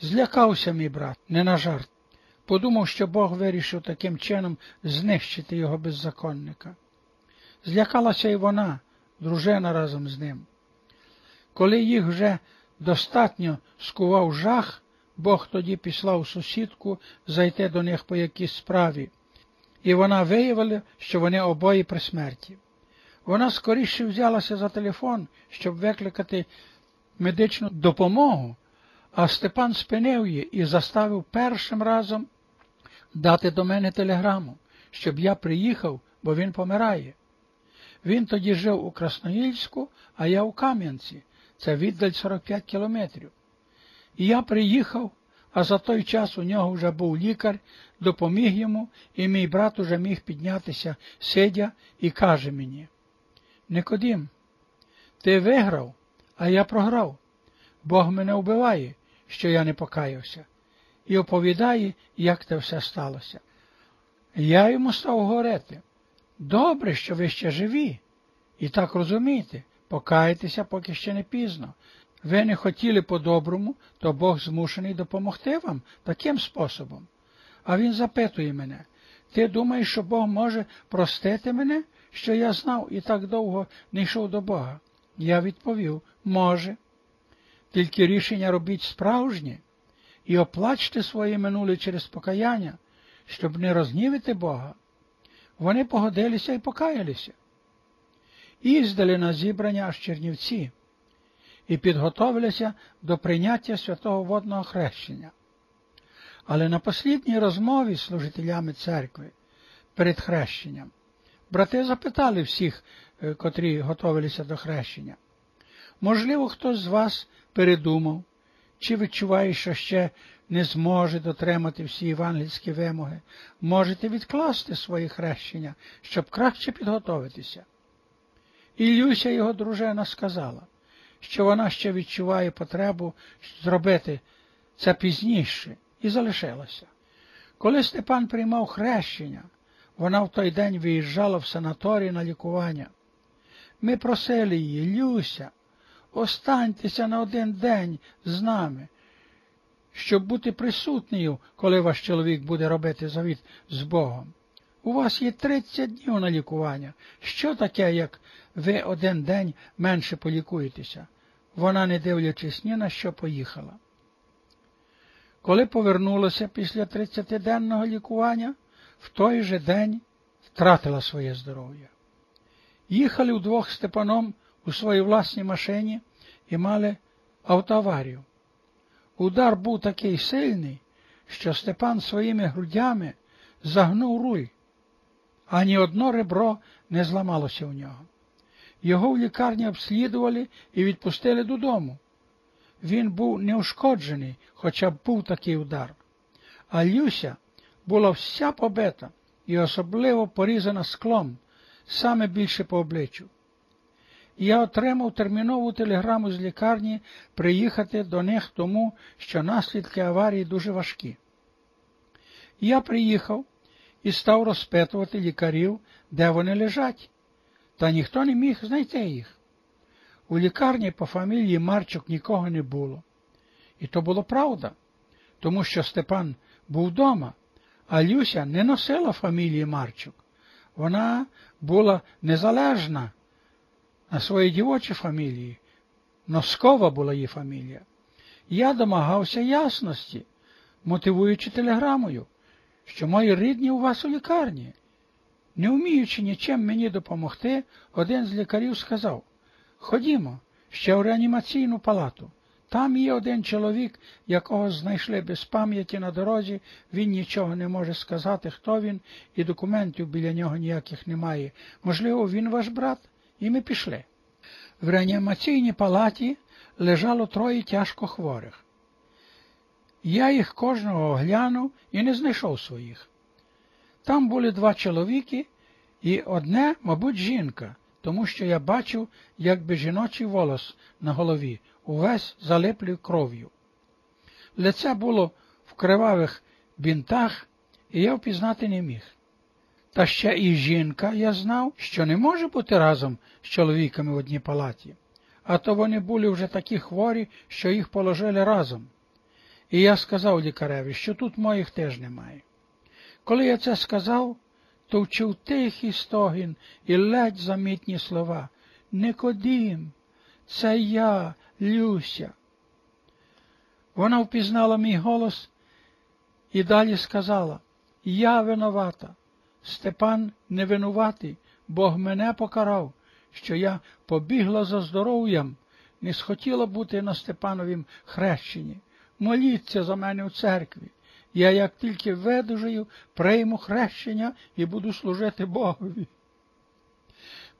Злякався мій брат, не на жарт. Подумав, що Бог вирішив таким чином знищити його беззаконника. Злякалася і вона, дружина разом з ним. Коли їх вже достатньо скував жах, Бог тоді післав сусідку зайти до них по якійсь справі, і вона виявила, що вони обоє при смерті. Вона скоріше взялася за телефон, щоб викликати медичну допомогу, а Степан спинив її і заставив першим разом дати до мене телеграму, щоб я приїхав, бо він помирає. Він тоді жив у Красноїльську, а я у Кам'янці, це віддаль 45 кілометрів. І я приїхав, а за той час у нього вже був лікар, допоміг йому, і мій брат уже міг піднятися, сидя, і каже мені, Никодим, ти виграв, а я програв. Бог мене вбиває, що я не покаявся, і оповідає, як це все сталося. Я йому став говорити. Добре, що ви ще живі, і так розумієте, покаєтеся, поки ще не пізно. Ви не хотіли по-доброму, то Бог змушений допомогти вам таким способом. А він запитує мене, ти думаєш, що Бог може простити мене, що я знав і так довго не йшов до Бога? Я відповів, може. Тільки рішення робіть справжнє і оплачте своє минуле через покаяння, щоб не рознівити Бога. Вони погодилися і покаялися. Їздили на зібрання аж Чернівці і підготовилися до прийняття святого водного хрещення. Але на послідній розмові з служителями церкви перед хрещенням брати запитали всіх, е, котрі готувалися до хрещення. Можливо, хтось з вас передумав, чи відчуває, що ще не зможе дотримати всі євангельські вимоги, можете відкласти свої хрещення, щоб краще підготовитися. І Люся, його дружина, сказала, що вона ще відчуває потребу зробити це пізніше, і залишилася. Коли Степан приймав хрещення, вона в той день виїжджала в санаторій на лікування. Ми просили її, Люся, останьтеся на один день з нами, щоб бути присутньою, коли ваш чоловік буде робити завіт з Богом. У вас є 30 днів на лікування. Що таке, як ви один день менше полікуєтеся? Вона, не дивлячись ні на що, поїхала. Коли повернулася після 30-денного лікування, в той же день втратила своє здоров'я. Їхали вдвох Степаном у своїй власній машині і мали автоаварію. Удар був такий сильний, що Степан своїми грудями загнув руль, ані одно ребро не зламалося у нього. Його в лікарні обслідували і відпустили додому. Він був неушкоджений, хоча б був такий удар. А Люся була вся побита і особливо порізана склом, саме більше по обличчю. Я отримав термінову телеграму з лікарні приїхати до них тому, що наслідки аварії дуже важкі. Я приїхав і став розпитувати лікарів, де вони лежать, та ніхто не міг знайти їх. У лікарні по фамілії Марчук нікого не було. І то було правда, тому що Степан був вдома, а Люся не носила фамілії Марчук. Вона була незалежна на своїй дівочій фамілії. Носкова була її фамілія. Я домагався ясності, мотивуючи телеграмою, що мої рідні у вас у лікарні. Не вміючи нічим мені допомогти, один з лікарів сказав Ходімо, ще в реанімаційну палату. Там є один чоловік, якого знайшли без пам'яті на дорозі, він нічого не може сказати, хто він, і документів біля нього ніяких немає. Можливо, він ваш брат, і ми пішли. В реанімаційній палаті лежало троє тяжко хворих. Я їх кожного оглянув і не знайшов своїх. Там були два чоловіки і одне, мабуть, жінка, тому що я бачив, якби жіночий волос на голові, увесь залиплий кров'ю. Лице було в кривавих бінтах, і я впізнати не міг. Та ще і жінка, я знав, що не може бути разом з чоловіками в одній палаті, а то вони були вже такі хворі, що їх положили разом. І я сказав лікареві, що тут моїх теж немає. Коли я це сказав, то вчув тихий стогін і ледь замітні слова. Никодим, це я, Люся. Вона впізнала мій голос і далі сказала, я винувата. Степан не винуватий, Бог мене покарав, що я побігла за здоров'ям, не схотіла бути на Степановім хрещенні. Моліться за мене у церкві. Я, як тільки видужаю, прийму хрещення і буду служити Богові.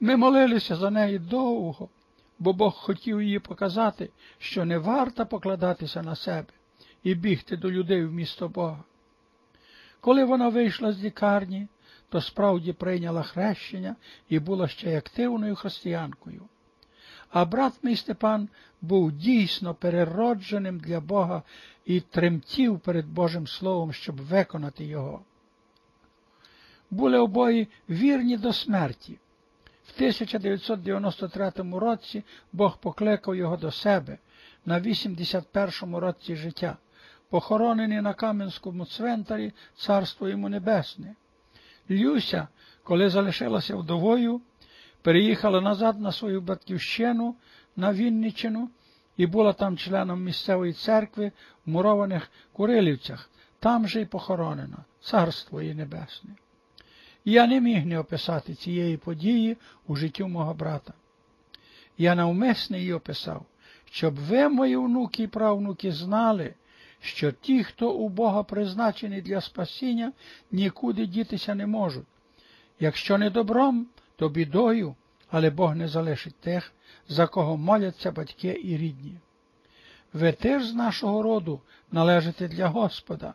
Ми молилися за неї довго, бо Бог хотів їй показати, що не варто покладатися на себе і бігти до людей в місто Бога. Коли вона вийшла з лікарні, то справді прийняла хрещення і була ще й активною християнкою. А брат мій Степан був дійсно переродженим для Бога і тремтів перед Божим Словом, щоб виконати його. Були обоє вірні до смерті. В 1993 році Бог покликав його до себе на 81-му році життя, похоронений на Кам'янському цвинтарі Царство йому Небесне. Люся, коли залишилася вдовою, переїхала назад на свою батьківщину на Вінничину і була там членом місцевої церкви в мурованих Курилівцях, там же й похоронена, царство її небесне. Я не міг не описати цієї події у життю мого брата. Я навмисно її описав, щоб ви, мої внуки і правнуки, знали, що ті, хто у Бога призначений для спасіння, нікуди дітися не можуть. Якщо не добром, то бідою, але Бог не залишить тих, за кого моляться батьки і рідні. Ви теж з нашого роду належите для Господа.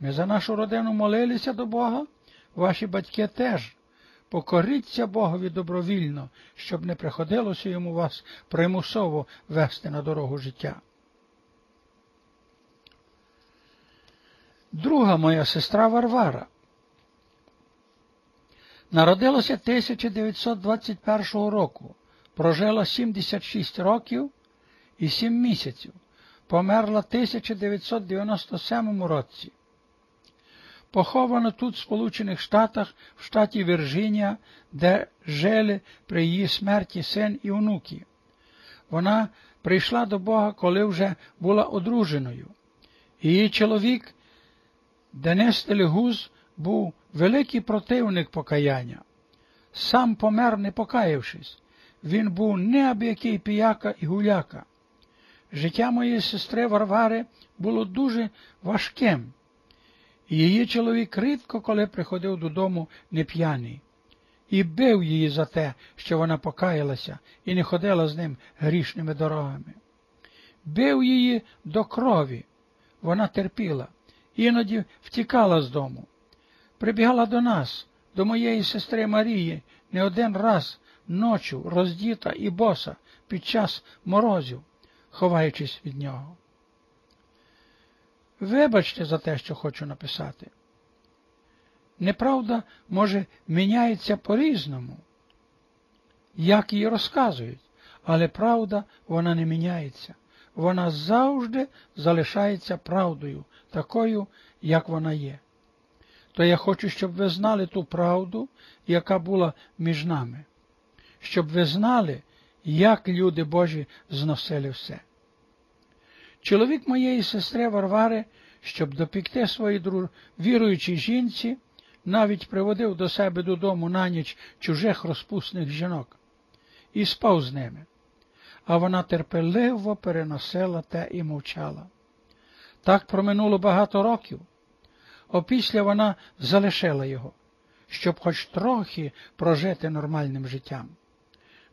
Ми за нашу родину молилися до Бога, ваші батьки теж. Покоріться Богові добровільно, щоб не приходилося йому вас примусово вести на дорогу життя. Друга моя сестра Варвара Народилася 1921 року, прожила 76 років і 7 місяців, померла 1997 році. Поховано тут, в Сполучених Штатах, в штаті Вірджинія, де жили при її смерті син і онуки. Вона прийшла до Бога, коли вже була одруженою. Її чоловік Денис Телегуз був великий противник покаяння. Сам помер, не покаявшись, він був неабиякий піяка і гуляка. Життя моєї сестри Варвари було дуже важким, її чоловік рідко коли приходив додому не п'яний, і бив її за те, що вона покаялася і не ходила з ним грішними дорогами. Бив її до крові, вона терпіла, іноді втікала з дому прибігала до нас, до моєї сестри Марії, не один раз ночу роздіта і боса під час морозів, ховаючись від нього. Вибачте за те, що хочу написати. Неправда, може, міняється по-різному, як її розказують, але правда вона не міняється. Вона завжди залишається правдою, такою, як вона є. То я хочу, щоб ви знали ту правду, яка була між нами, щоб ви знали, як люди Божі зносили все. Чоловік моєї сестри Варвари, щоб допікти своїй друж... віруючій жінці, навіть приводив до себе додому на ніч чужих розпусних жінок і спав з ними, а вона терпеливо переносила те і мовчала. Так проминуло багато років. Опісля вона залишила його, щоб хоч трохи прожити нормальним життям.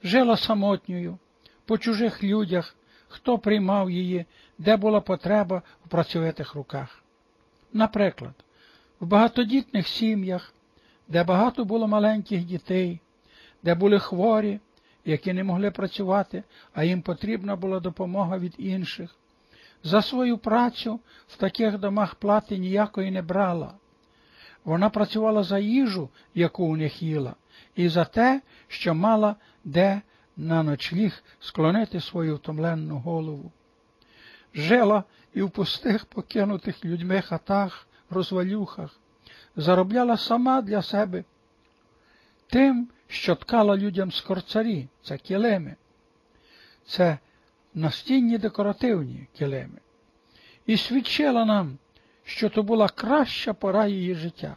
Жила самотньою, по чужих людях, хто приймав її, де була потреба в працьовитих руках. Наприклад, в багатодітних сім'ях, де багато було маленьких дітей, де були хворі, які не могли працювати, а їм потрібна була допомога від інших, за свою працю в таких домах плати ніякої не брала. Вона працювала за їжу, яку у них їла, і за те, що мала де на ночліг склонити свою втомленну голову. жила і в пустих покинутих людьми хатах, розвалюхах, заробляла сама для себе тим, що ткала людям скорцарі, це килими, це настінні декоративні килими, і свідчила нам, що то була краща пора її життя,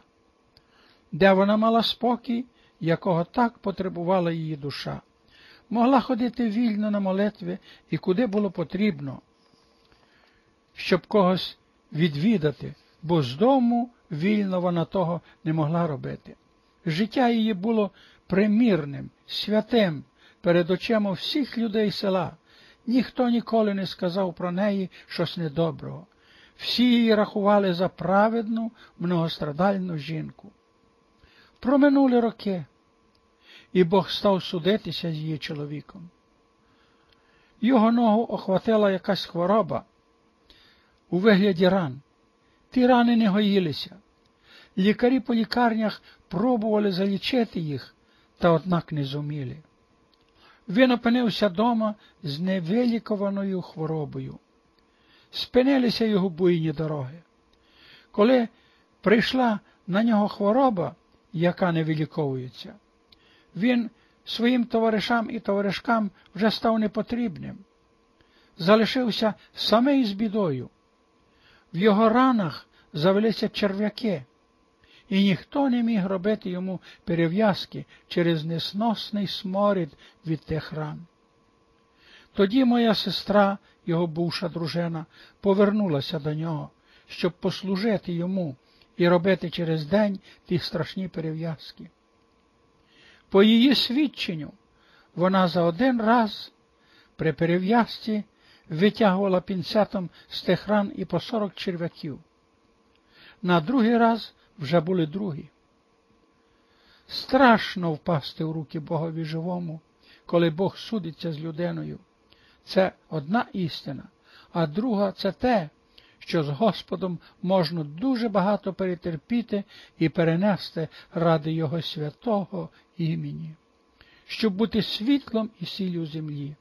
де вона мала спокій, якого так потребувала її душа, могла ходити вільно на молитви і куди було потрібно, щоб когось відвідати, бо з дому вільно вона того не могла робити. Життя її було примірним, святим перед очима всіх людей села. Ніхто ніколи не сказав про неї щось недоброго. Всі її рахували за праведну, многострадальну жінку. Проминули роки, і Бог став судитися з її чоловіком. Його ногу охватила якась хвороба у вигляді ран. Ті рани не гоїлися. Лікарі по лікарнях пробували залічити їх, та однак не зуміли. Він опинився дома з невилікованою хворобою. Спинилися його буйні дороги. Коли прийшла на нього хвороба, яка не виліковується, він своїм товаришам і товаришкам вже став непотрібним. Залишився самий з бідою. В його ранах завелися черв'яки і ніхто не міг робити йому перев'язки через несносний сморід від тих ран. Тоді моя сестра, його бувша дружина, повернулася до нього, щоб послужити йому і робити через день ті страшні перев'язки. По її свідченню, вона за один раз при перев'язці витягувала пінцетом з тих ран і по сорок черв'яків. На другий раз вже були другі. Страшно впасти в руки Богові живому, коли Бог судиться з людиною. Це одна істина, а друга це те, що з Господом можна дуже багато перетерпіти і перенести ради Його святого імені, щоб бути світлом і сіллю землі.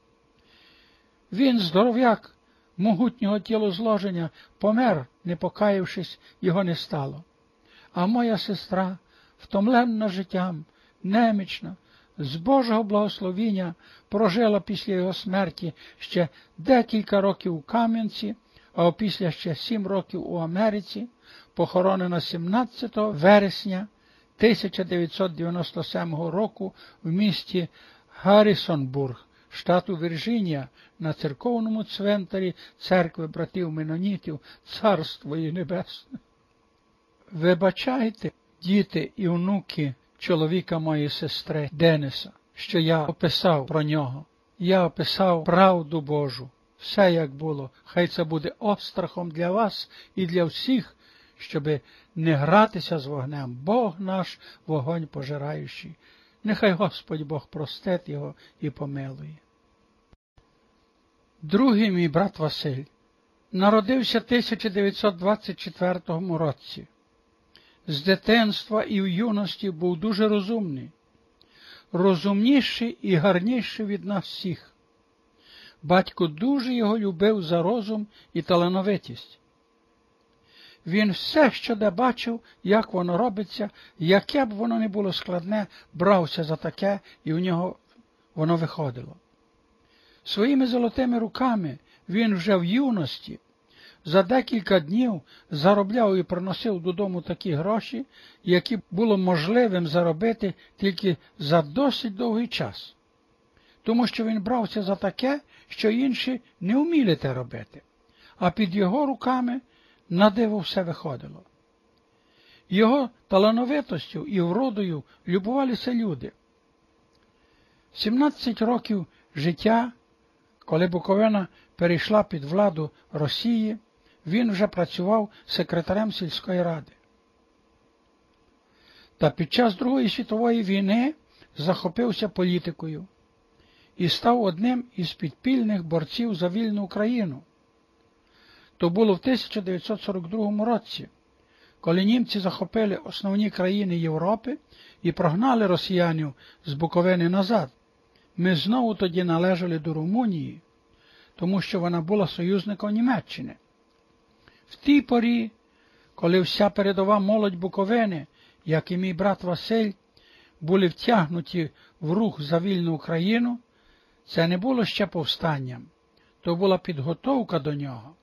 Він, здоров'як могутнього тілозложення, помер, не покаявшись, його не стало а моя сестра, втомленна життям, немічна, з Божого благословіння прожила після його смерті ще декілька років у Кам'янці, а опісля ще сім років у Америці, похоронена 17 вересня 1997 року в місті Гаррісонбург, штату Вірджинія, на церковному цвинтарі церкви братів Менонітів, Царство і Небесне. Вибачайте, діти і онуки чоловіка моєї сестри Дениса, що я описав про нього. Я описав правду Божу, все як було. Хай це буде острахом для вас і для всіх, щоби не гратися з вогнем. Бог наш вогонь пожираючий. Нехай Господь Бог простить його і помилує. Другий мій брат Василь народився 1924 році з дитинства і в юності був дуже розумний, розумніший і гарніший від нас всіх. Батько дуже його любив за розум і талановитість. Він все, що де бачив, як воно робиться, яке б воно не було складне, брався за таке, і у нього воно виходило. Своїми золотими руками він вже в юності за декілька днів заробляв і приносив додому такі гроші, які було можливим заробити тільки за досить довгий час, тому що він брався за таке, що інші не вміли те робити, а під його руками на диво все виходило. Його талановитостю і вродою любувалися люди. 17 років життя, коли Буковина перейшла під владу Росії, він вже працював секретарем сільської ради. Та під час Другої світової війни захопився політикою і став одним із підпільних борців за вільну Україну. То було в 1942 році, коли німці захопили основні країни Європи і прогнали росіянів з Буковини назад. Ми знову тоді належали до Румунії. тому що вона була союзником Німеччини. В тій порі, коли вся передова молодь Буковини, як і мій брат Василь, були втягнуті в рух за вільну Україну, це не було ще повстанням, то була підготовка до нього.